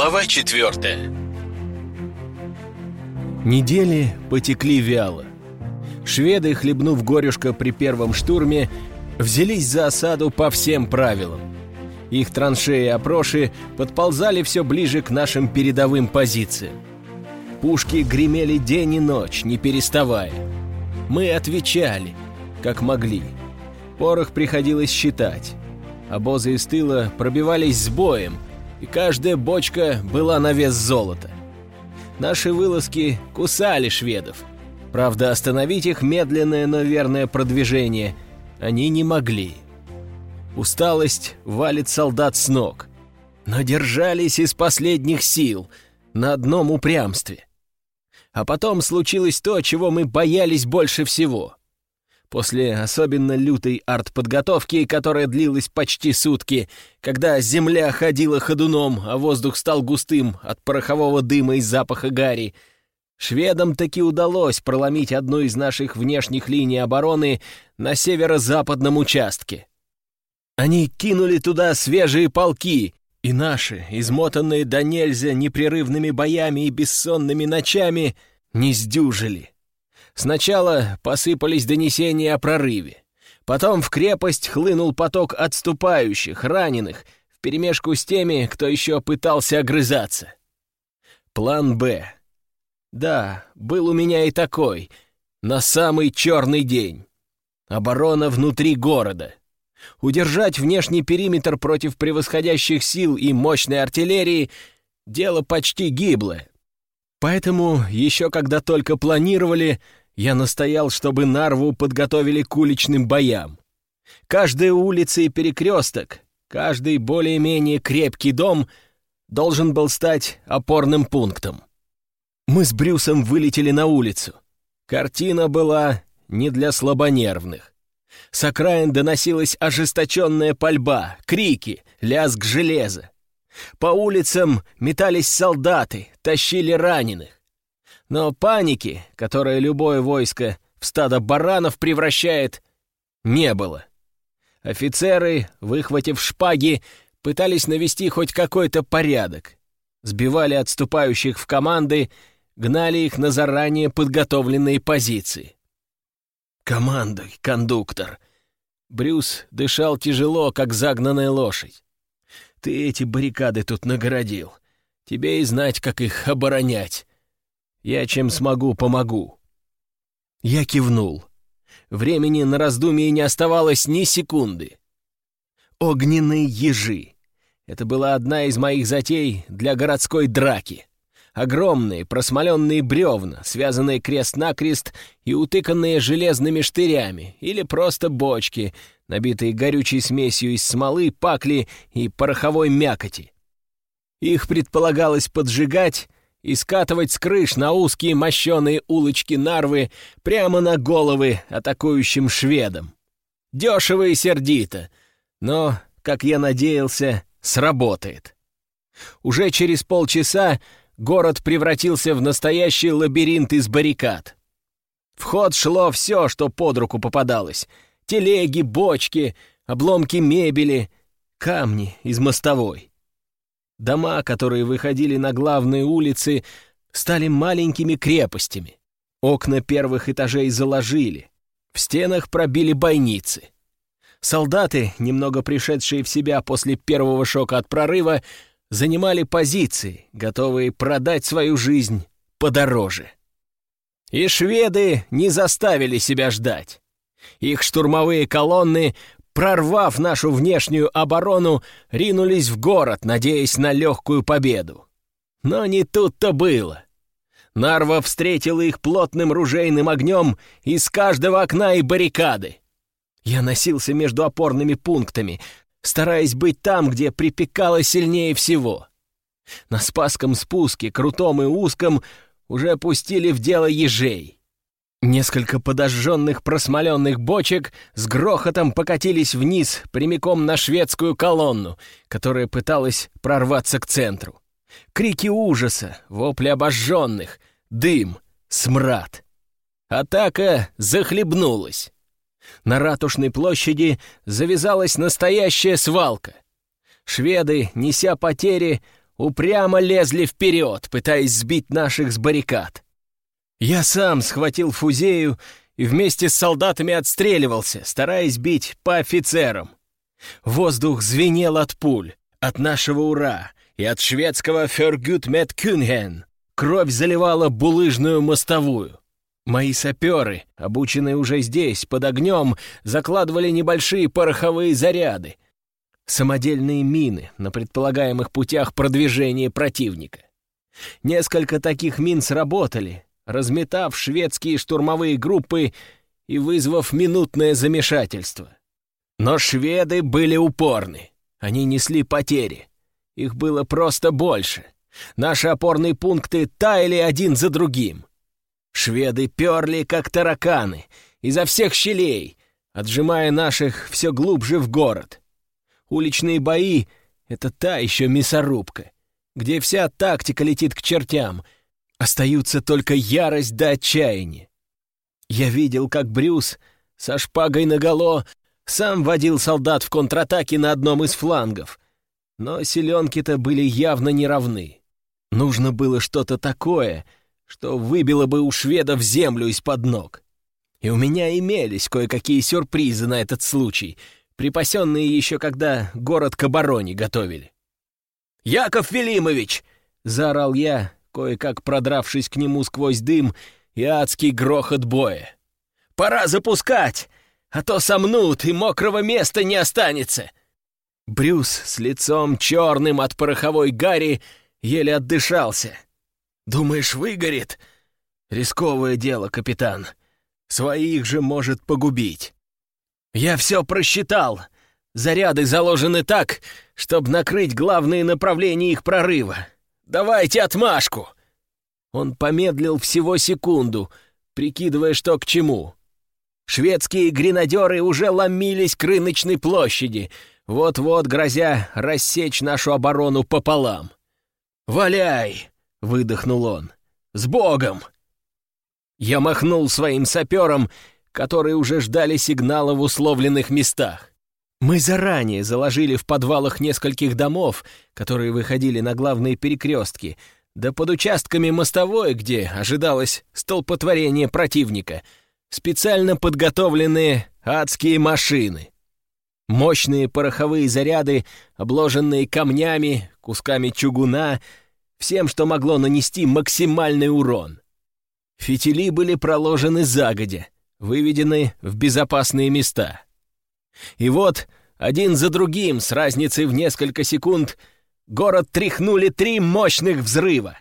Глава четвертая Недели потекли вяло. Шведы, хлебнув горюшка при первом штурме, взялись за осаду по всем правилам. Их траншеи и опроши подползали все ближе к нашим передовым позициям. Пушки гремели день и ночь, не переставая. Мы отвечали, как могли. Порох приходилось считать. Обозы из тыла пробивались с боем, и каждая бочка была на вес золота. Наши вылазки кусали шведов. Правда, остановить их медленное, но верное продвижение они не могли. Усталость валит солдат с ног. Но держались из последних сил, на одном упрямстве. А потом случилось то, чего мы боялись больше всего. После особенно лютой артподготовки, которая длилась почти сутки, когда земля ходила ходуном, а воздух стал густым от порохового дыма и запаха гари, шведам таки удалось проломить одну из наших внешних линий обороны на северо-западном участке. Они кинули туда свежие полки, и наши, измотанные до нельзя непрерывными боями и бессонными ночами, не сдюжили. Сначала посыпались донесения о прорыве. Потом в крепость хлынул поток отступающих, раненых, вперемешку с теми, кто еще пытался огрызаться. План «Б». Да, был у меня и такой, на самый черный день. Оборона внутри города. Удержать внешний периметр против превосходящих сил и мощной артиллерии — дело почти гиблое. Поэтому, еще когда только планировали, я настоял, чтобы Нарву подготовили к уличным боям. Каждая улица и перекресток, каждый более-менее крепкий дом должен был стать опорным пунктом. Мы с Брюсом вылетели на улицу. Картина была не для слабонервных. С окраин доносилась ожесточенная пальба, крики, лязг железа. По улицам метались солдаты, тащили раненых. Но паники, которая любое войско в стадо баранов превращает, не было. Офицеры, выхватив шпаги, пытались навести хоть какой-то порядок. Сбивали отступающих в команды, гнали их на заранее подготовленные позиции. «Командуй, кондуктор!» Брюс дышал тяжело, как загнанная лошадь. «Ты эти баррикады тут нагородил. Тебе и знать, как их оборонять. Я чем смогу, помогу». Я кивнул. Времени на раздумье не оставалось ни секунды. Огненные ежи. Это была одна из моих затей для городской драки. Огромные просмоленные бревна, связанные крест-накрест и утыканные железными штырями, или просто бочки, набитые горючей смесью из смолы, пакли и пороховой мякоти. Их предполагалось поджигать и скатывать с крыш на узкие мощеные улочки Нарвы прямо на головы атакующим шведам. Дешево и сердито, но, как я надеялся, сработает. Уже через полчаса город превратился в настоящий лабиринт из баррикад. В ход шло все, что под руку попадалось. Телеги, бочки, обломки мебели, камни из мостовой. Дома, которые выходили на главные улицы, стали маленькими крепостями. Окна первых этажей заложили. В стенах пробили бойницы. Солдаты, немного пришедшие в себя после первого шока от прорыва, занимали позиции, готовые продать свою жизнь подороже. И шведы не заставили себя ждать. Их штурмовые колонны прорвав нашу внешнюю оборону, ринулись в город, надеясь на легкую победу. Но не тут-то было. Нарва встретила их плотным ружейным огнем из каждого окна и баррикады. Я носился между опорными пунктами, стараясь быть там, где припекало сильнее всего. На Спасском спуске, крутом и узком, уже пустили в дело ежей. Несколько подожженных просмоленных бочек с грохотом покатились вниз прямиком на шведскую колонну, которая пыталась прорваться к центру. Крики ужаса, вопли обожженных, дым, смрад. Атака захлебнулась. На ратушной площади завязалась настоящая свалка. Шведы, неся потери, упрямо лезли вперед, пытаясь сбить наших с баррикад. Я сам схватил фузею и вместе с солдатами отстреливался, стараясь бить по офицерам. Воздух звенел от пуль, от нашего «Ура» и от шведского «Фергют Мет Кюнген». Кровь заливала булыжную мостовую. Мои саперы, обученные уже здесь, под огнем, закладывали небольшие пороховые заряды, самодельные мины на предполагаемых путях продвижения противника. Несколько таких мин сработали, разметав шведские штурмовые группы и вызвав минутное замешательство. Но шведы были упорны. Они несли потери. Их было просто больше. Наши опорные пункты таяли один за другим. Шведы перли, как тараканы, изо всех щелей, отжимая наших все глубже в город. Уличные бои — это та еще мясорубка, где вся тактика летит к чертям. Остаются только ярость да отчаяние. Я видел, как Брюс со шпагой наголо сам водил солдат в контратаке на одном из флангов, но селенки-то были явно неравны. Нужно было что-то такое, что выбило бы у шведов землю из-под ног. И у меня имелись кое-какие сюрпризы на этот случай — припасенные еще когда город к обороне готовили. «Яков Велимович!» — заорал я, кое-как продравшись к нему сквозь дым и адский грохот боя. «Пора запускать, а то сомнут, и мокрого места не останется!» Брюс с лицом черным от пороховой гари еле отдышался. «Думаешь, выгорит?» «Рисковое дело, капитан. Своих же может погубить». «Я все просчитал. Заряды заложены так, чтобы накрыть главные направления их прорыва. Давайте отмашку!» Он помедлил всего секунду, прикидывая, что к чему. Шведские гренадеры уже ломились к рыночной площади, вот-вот грозя рассечь нашу оборону пополам. «Валяй!» — выдохнул он. «С Богом!» Я махнул своим сапером которые уже ждали сигнала в условленных местах. Мы заранее заложили в подвалах нескольких домов, которые выходили на главные перекрестки, да под участками мостовой, где ожидалось столпотворение противника, специально подготовленные адские машины. Мощные пороховые заряды, обложенные камнями, кусками чугуна, всем, что могло нанести максимальный урон. Фитили были проложены загодя — выведены в безопасные места. И вот, один за другим, с разницей в несколько секунд, город тряхнули три мощных взрыва.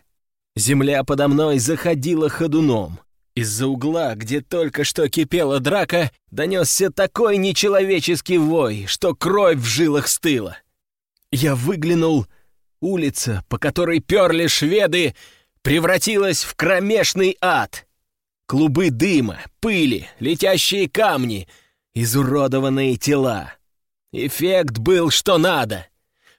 Земля подо мной заходила ходуном. Из-за угла, где только что кипела драка, донесся такой нечеловеческий вой, что кровь в жилах стыла. Я выглянул. Улица, по которой перли шведы, превратилась в кромешный ад — Клубы дыма, пыли, летящие камни, изуродованные тела. Эффект был что надо.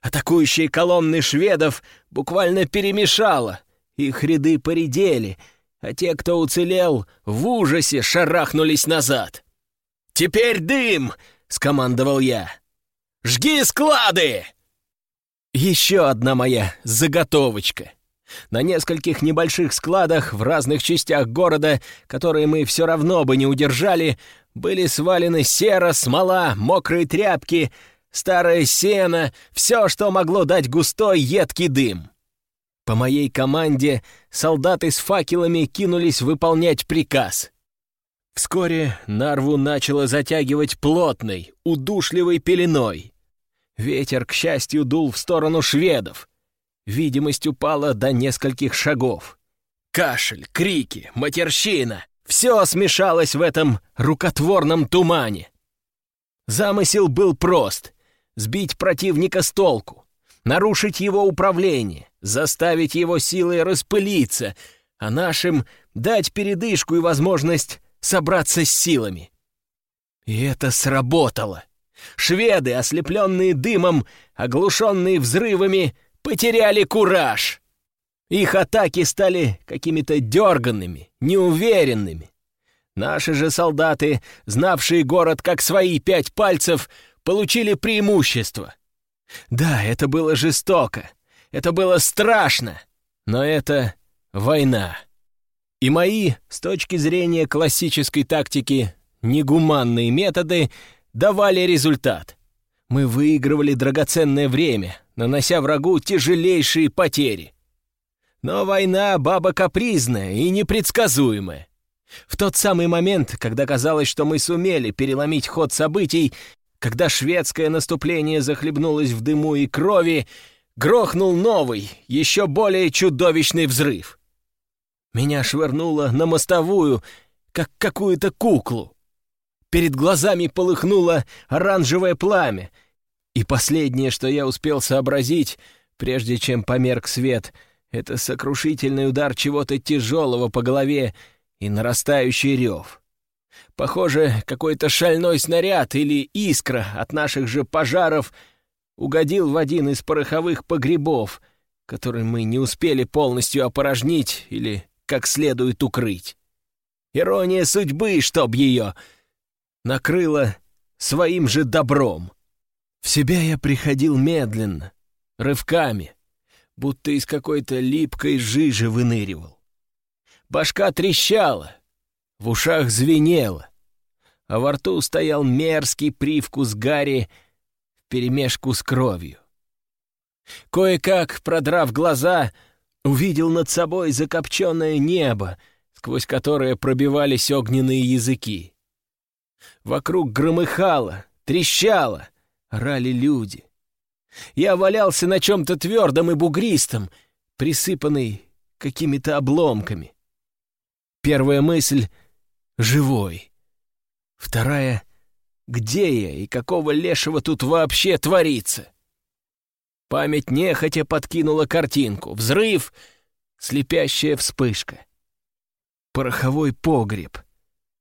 Атакующие колонны шведов буквально перемешало. Их ряды поредели, а те, кто уцелел, в ужасе шарахнулись назад. «Теперь дым!» — скомандовал я. «Жги склады!» Еще одна моя заготовочка — на нескольких небольших складах в разных частях города, которые мы все равно бы не удержали, были свалены сера, смола, мокрые тряпки, старое сено, все, что могло дать густой едкий дым. По моей команде солдаты с факелами кинулись выполнять приказ. Вскоре Нарву начало затягивать плотной, удушливой пеленой. Ветер, к счастью, дул в сторону шведов. Видимость упала до нескольких шагов. Кашель, крики, матерщина — все смешалось в этом рукотворном тумане. Замысел был прост — сбить противника с толку, нарушить его управление, заставить его силой распылиться, а нашим дать передышку и возможность собраться с силами. И это сработало. Шведы, ослепленные дымом, оглушенные взрывами, потеряли кураж. Их атаки стали какими-то дерганными, неуверенными. Наши же солдаты, знавшие город как свои пять пальцев, получили преимущество. Да, это было жестоко. Это было страшно, но это война. И мои, с точки зрения классической тактики, негуманные методы давали результат. Мы выигрывали драгоценное время, нанося врагу тяжелейшие потери. Но война — баба капризная и непредсказуемая. В тот самый момент, когда казалось, что мы сумели переломить ход событий, когда шведское наступление захлебнулось в дыму и крови, грохнул новый, еще более чудовищный взрыв. Меня швырнуло на мостовую, как какую-то куклу. Перед глазами полыхнуло оранжевое пламя, и последнее, что я успел сообразить, прежде чем померк свет, это сокрушительный удар чего-то тяжелого по голове и нарастающий рев. Похоже, какой-то шальной снаряд или искра от наших же пожаров угодил в один из пороховых погребов, который мы не успели полностью опорожнить или как следует укрыть. Ирония судьбы, чтоб ее накрыла своим же добром. В себя я приходил медленно, рывками, будто из какой-то липкой жижи выныривал. Башка трещала, в ушах звенело, а во рту стоял мерзкий привкус гари вперемешку с кровью. Кое-как, продрав глаза, увидел над собой закопченное небо, сквозь которое пробивались огненные языки. Вокруг громыхало, трещало, орали люди. Я валялся на чем-то твердом и бугристом, присыпанный какими-то обломками. Первая мысль — живой. Вторая — где я и какого лешего тут вообще творится? Память нехотя подкинула картинку. Взрыв, слепящая вспышка. Пороховой погреб.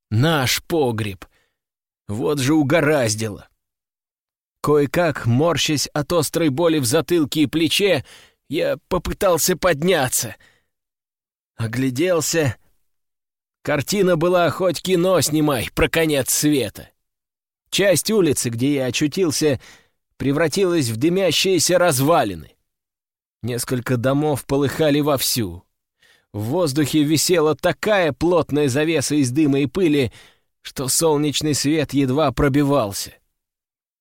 Наш погреб. Вот же угораздило. Кое-как, морщась от острой боли в затылке и плече, я попытался подняться. Огляделся — Картина была хоть кино снимай про конец света. Часть улицы, где я очутился, превратилась в дымящиеся развалины. Несколько домов полыхали вовсю. В воздухе висела такая плотная завеса из дыма и пыли, что солнечный свет едва пробивался.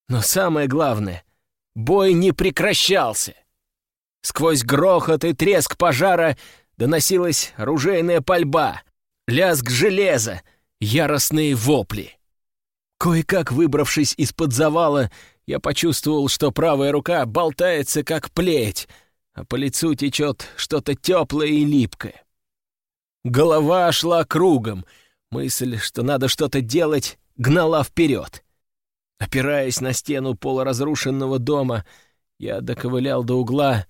Но самое главное — бой не прекращался. Сквозь грохот и треск пожара доносилась оружейная пальба, лязг железа, яростные вопли. Кое-как выбравшись из-под завала, я почувствовал, что правая рука болтается, как плеть, а по лицу течет что-то теплое и липкое. Голова шла кругом, мысль, что надо что-то делать, гнала вперед. Опираясь на стену полуразрушенного дома, я доковылял до угла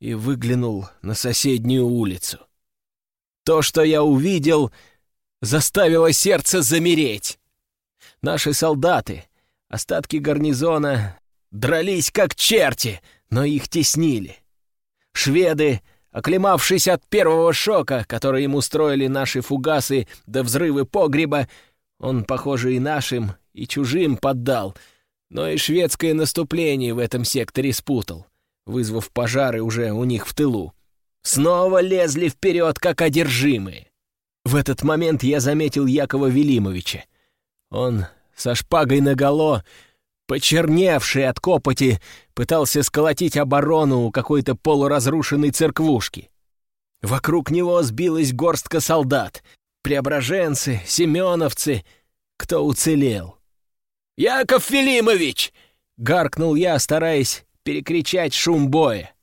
и выглянул на соседнюю улицу. То, что я увидел, заставило сердце замереть. Наши солдаты, остатки гарнизона, дрались как черти, но их теснили. Шведы, оклемавшись от первого шока, который им устроили наши фугасы до взрывы погреба, он, похоже, и нашим, и чужим поддал, но и шведское наступление в этом секторе спутал, вызвав пожары уже у них в тылу снова лезли вперед, как одержимые. В этот момент я заметил Якова Велимовича. Он со шпагой наголо, почерневший от копоти, пытался сколотить оборону у какой-то полуразрушенной церквушки. Вокруг него сбилась горстка солдат, преображенцы, семеновцы, кто уцелел. «Яков Велимович!» — гаркнул я, стараясь перекричать шум боя.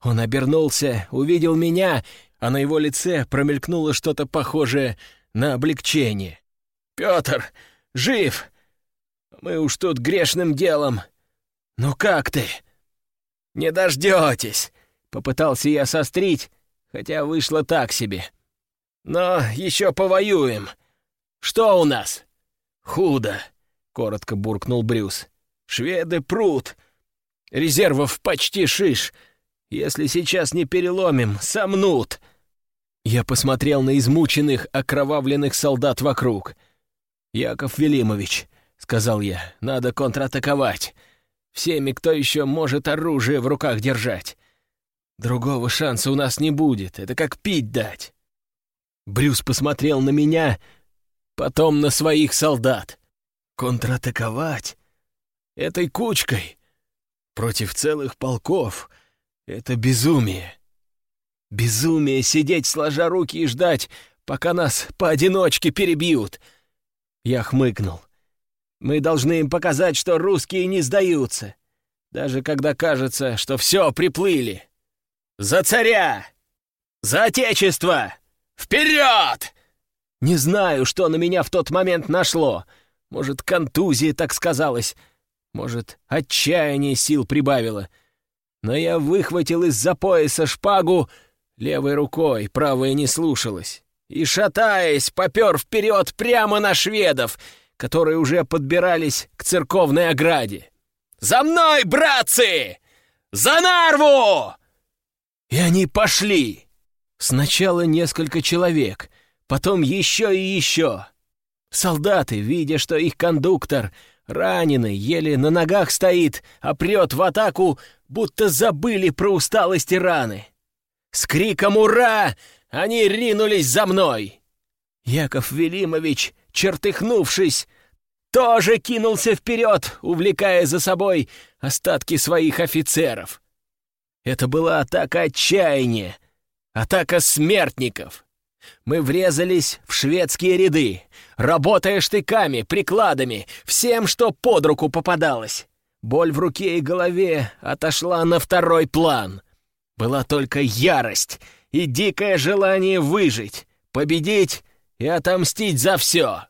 Он обернулся, увидел меня, а на его лице промелькнуло что-то похожее на облегчение. «Петр, жив! Мы уж тут грешным делом. Ну как ты?» «Не дождетесь!» — попытался я сострить, хотя вышло так себе. «Но еще повоюем. Что у нас?» «Худо!» — коротко буркнул Брюс. «Шведы прут. Резервов почти шиш». Если сейчас не переломим, сомнут!» Я посмотрел на измученных, окровавленных солдат вокруг. «Яков Велимович», — сказал я, — «надо контратаковать. Всеми, кто еще может оружие в руках держать. Другого шанса у нас не будет, это как пить дать. Брюс посмотрел на меня, потом на своих солдат. Контратаковать этой кучкой против целых полков — это безумие. Безумие сидеть сложа руки и ждать, пока нас поодиночке перебьют. Я хмыкнул. Мы должны им показать, что русские не сдаются, даже когда кажется, что все приплыли. За царя! За отечество! Вперед! Не знаю, что на меня в тот момент нашло. Может, контузия так сказалась, может, отчаяние сил прибавило. Но я выхватил из-за пояса шпагу левой рукой, правая не слушалась. И, шатаясь, попер вперед прямо на шведов, которые уже подбирались к церковной ограде. «За мной, братцы! За Нарву!» И они пошли. Сначала несколько человек, потом еще и еще. Солдаты, видя, что их кондуктор раненый, еле на ногах стоит, а прет в атаку, будто забыли про усталость и раны. С криком «Ура!» они ринулись за мной. Яков Велимович, чертыхнувшись, тоже кинулся вперед, увлекая за собой остатки своих офицеров. Это была атака отчаяния, атака смертников. Мы врезались в шведские ряды, работая штыками, прикладами, всем, что под руку попадалось. Боль в руке и голове отошла на второй план. Была только ярость и дикое желание выжить, победить и отомстить за все.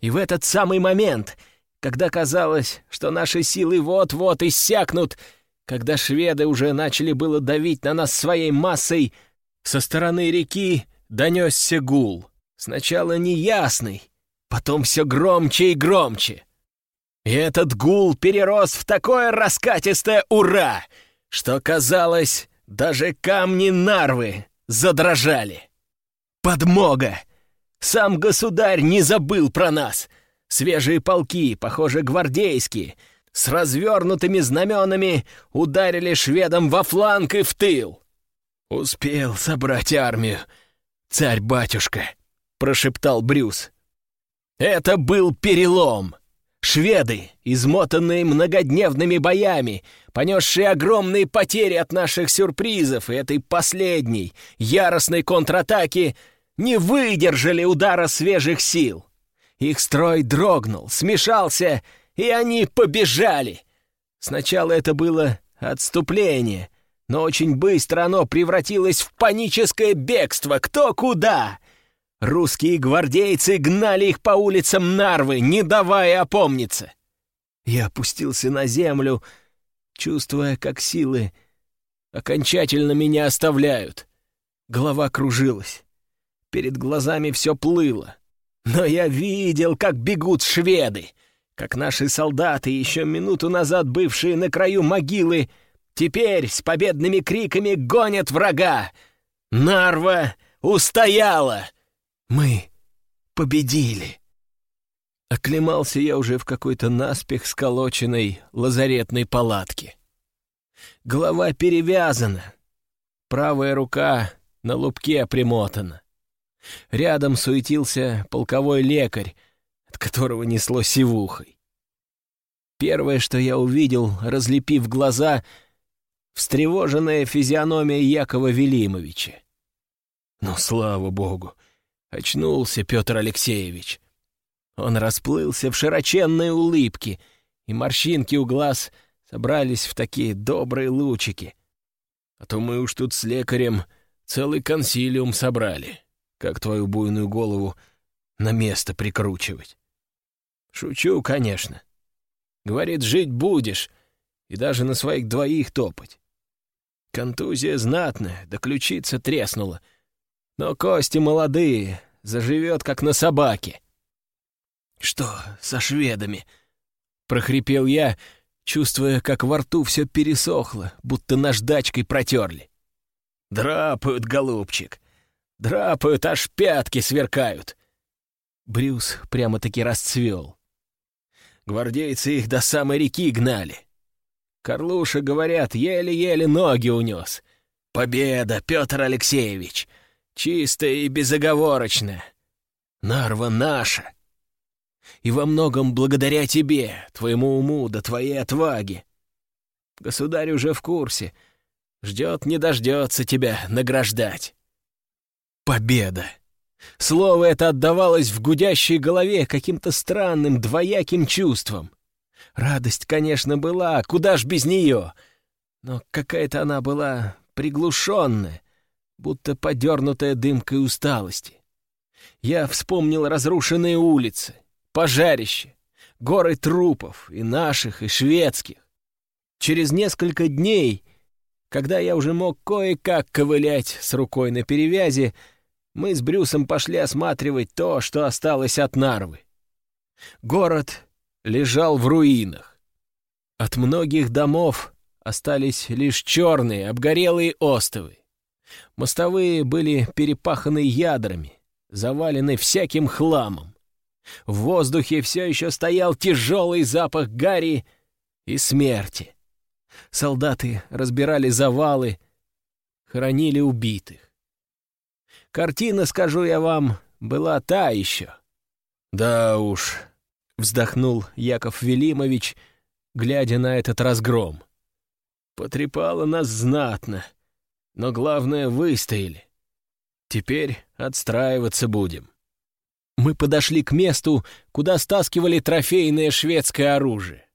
И в этот самый момент, когда казалось, что наши силы вот-вот иссякнут, когда шведы уже начали было давить на нас своей массой, со стороны реки донесся гул. Сначала неясный, потом все громче и громче. И этот гул перерос в такое раскатистое «Ура!», что, казалось, даже камни Нарвы задрожали. Подмога! Сам государь не забыл про нас. Свежие полки, похоже, гвардейские, с развернутыми знаменами ударили шведам во фланг и в тыл. Успел собрать армию, царь-батюшка, прошептал Брюс. Это был перелом. Шведы, измотанные многодневными боями, понесшие огромные потери от наших сюрпризов и этой последней, яростной контратаки, не выдержали удара свежих сил. Их строй дрогнул, смешался, и они побежали. Сначала это было отступление, но очень быстро оно превратилось в паническое бегство кто куда. Русские гвардейцы гнали их по улицам Нарвы, не давая опомниться. Я опустился на землю, чувствуя, как силы окончательно меня оставляют. Голова кружилась. Перед глазами все плыло. Но я видел, как бегут шведы, как наши солдаты, еще минуту назад бывшие на краю могилы, теперь с победными криками гонят врага. Нарва устояла! Мы победили. Оклемался я уже в какой-то наспех сколоченной лазаретной палатке. Голова перевязана, правая рука на лупке примотана. Рядом суетился полковой лекарь, от которого несло сивухой. Первое, что я увидел, разлепив глаза, встревоженная физиономия Якова Велимовича. Ну, слава богу, Очнулся Петр Алексеевич. Он расплылся в широченной улыбке, и морщинки у глаз собрались в такие добрые лучики. А то мы уж тут с лекарем целый консилиум собрали, как твою буйную голову на место прикручивать. Шучу, конечно. Говорит, жить будешь, и даже на своих двоих топать. Контузия знатная, да ключица треснула — но кости молодые, заживет, как на собаке. «Что со шведами?» — прохрипел я, чувствуя, как во рту все пересохло, будто наждачкой протерли. «Драпают, голубчик, драпают, аж пятки сверкают». Брюс прямо-таки расцвел. Гвардейцы их до самой реки гнали. Карлуша, говорят, еле-еле ноги унес — Победа, Петр Алексеевич! Чистая и безоговорочная. Нарва наша. И во многом благодаря тебе, твоему уму да твоей отваге. Государь уже в курсе. Ждет, не дождется тебя награждать. Победа! Слово это отдавалось в гудящей голове каким-то странным двояким чувством. Радость, конечно, была, куда ж без нее, но какая-то она была приглушенная, будто подернутая дымкой усталости. Я вспомнил разрушенные улицы, пожарище, горы трупов, и наших, и шведских. Через несколько дней, когда я уже мог кое-как ковылять с рукой на перевязи, мы с Брюсом пошли осматривать то, что осталось от Нарвы. Город лежал в руинах. От многих домов остались лишь черные, обгорелые остовы. Мостовые были перепаханы ядрами, завалены всяким хламом. В воздухе все еще стоял тяжелый запах гари и смерти. Солдаты разбирали завалы, хоронили убитых. Картина, скажу я вам, была та еще. Да уж, вздохнул Яков Велимович, глядя на этот разгром. Потрепало нас знатно, но главное, выстояли. Теперь отстраиваться будем. Мы подошли к месту, куда стаскивали трофейное шведское оружие.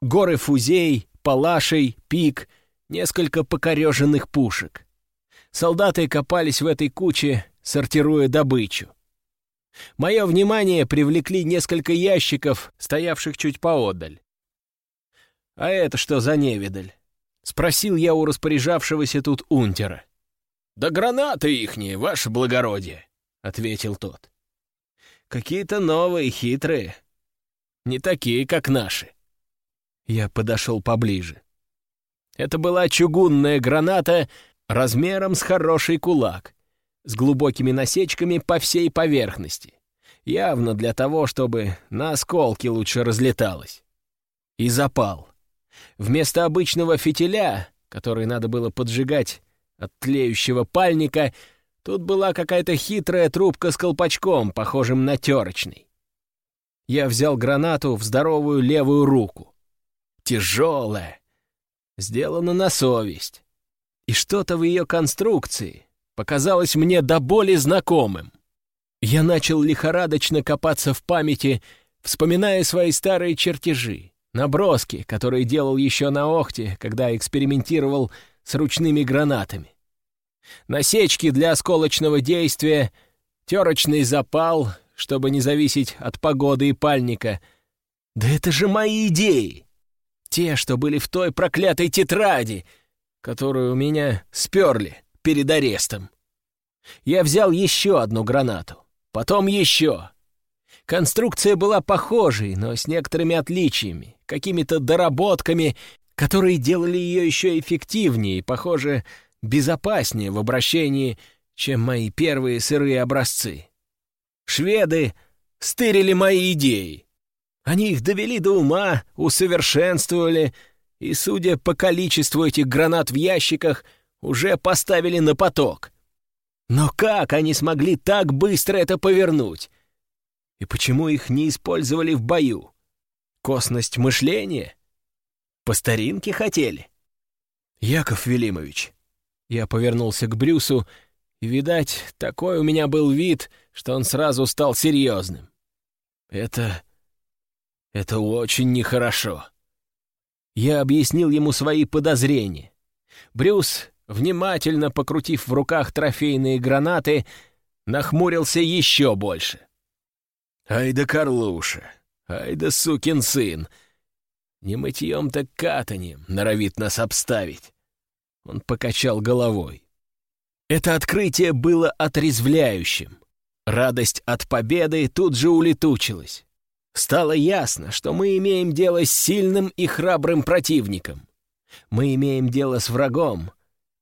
Горы фузей, палашей, пик, несколько покореженных пушек. Солдаты копались в этой куче, сортируя добычу. Мое внимание привлекли несколько ящиков, стоявших чуть поодаль. «А это что за невидаль?» — спросил я у распоряжавшегося тут унтера. «Да гранаты ихние, ваше благородие!» — ответил тот. «Какие-то новые, хитрые. Не такие, как наши». Я подошел поближе. Это была чугунная граната размером с хороший кулак, с глубокими насечками по всей поверхности, явно для того, чтобы на осколки лучше разлеталось. И запал. Вместо обычного фитиля, который надо было поджигать от тлеющего пальника, тут была какая-то хитрая трубка с колпачком, похожим на терочный. Я взял гранату в здоровую левую руку. Тяжелая. Сделана на совесть. И что-то в ее конструкции показалось мне до боли знакомым. Я начал лихорадочно копаться в памяти, вспоминая свои старые чертежи, наброски, которые делал еще на Охте, когда экспериментировал с ручными гранатами. Насечки для осколочного действия, терочный запал, чтобы не зависеть от погоды и пальника. Да это же мои идеи! Те, что были в той проклятой тетради — которую у меня сперли перед арестом. Я взял еще одну гранату, потом еще. Конструкция была похожей, но с некоторыми отличиями, какими-то доработками, которые делали ее еще эффективнее и, похоже, безопаснее в обращении, чем мои первые сырые образцы. Шведы стырили мои идеи. Они их довели до ума, усовершенствовали — и, судя по количеству этих гранат в ящиках, уже поставили на поток. Но как они смогли так быстро это повернуть? И почему их не использовали в бою? Косность мышления? По старинке хотели? Яков Велимович. Я повернулся к Брюсу, и, видать, такой у меня был вид, что он сразу стал серьезным. Это... это очень нехорошо. Я объяснил ему свои подозрения. Брюс, внимательно покрутив в руках трофейные гранаты, нахмурился еще больше. «Ай да Карлуша! Ай да сукин сын! Не мытьем, так катанием норовит нас обставить!» Он покачал головой. Это открытие было отрезвляющим. Радость от победы тут же улетучилась. Стало ясно, что мы имеем дело с сильным и храбрым противником. Мы имеем дело с врагом,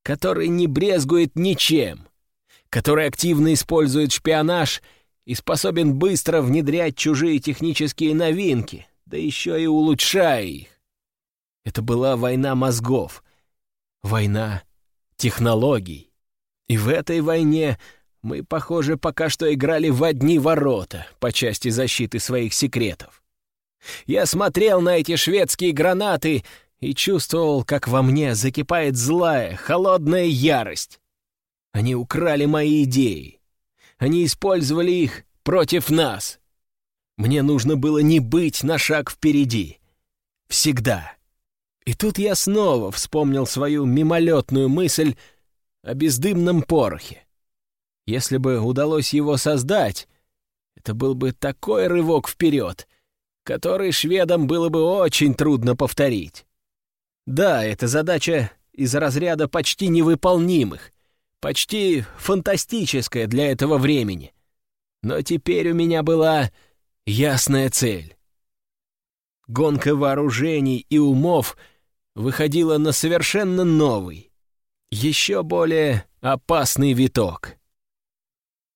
который не брезгует ничем, который активно использует шпионаж и способен быстро внедрять чужие технические новинки, да еще и улучшая их. Это была война мозгов, война технологий. И в этой войне мы, похоже, пока что играли в одни ворота по части защиты своих секретов. Я смотрел на эти шведские гранаты и чувствовал, как во мне закипает злая, холодная ярость. Они украли мои идеи. Они использовали их против нас. Мне нужно было не быть на шаг впереди. Всегда. И тут я снова вспомнил свою мимолетную мысль о бездымном порохе. Если бы удалось его создать, это был бы такой рывок вперед, который шведам было бы очень трудно повторить. Да, эта задача из разряда почти невыполнимых, почти фантастическая для этого времени. Но теперь у меня была ясная цель. Гонка вооружений и умов выходила на совершенно новый, еще более опасный виток.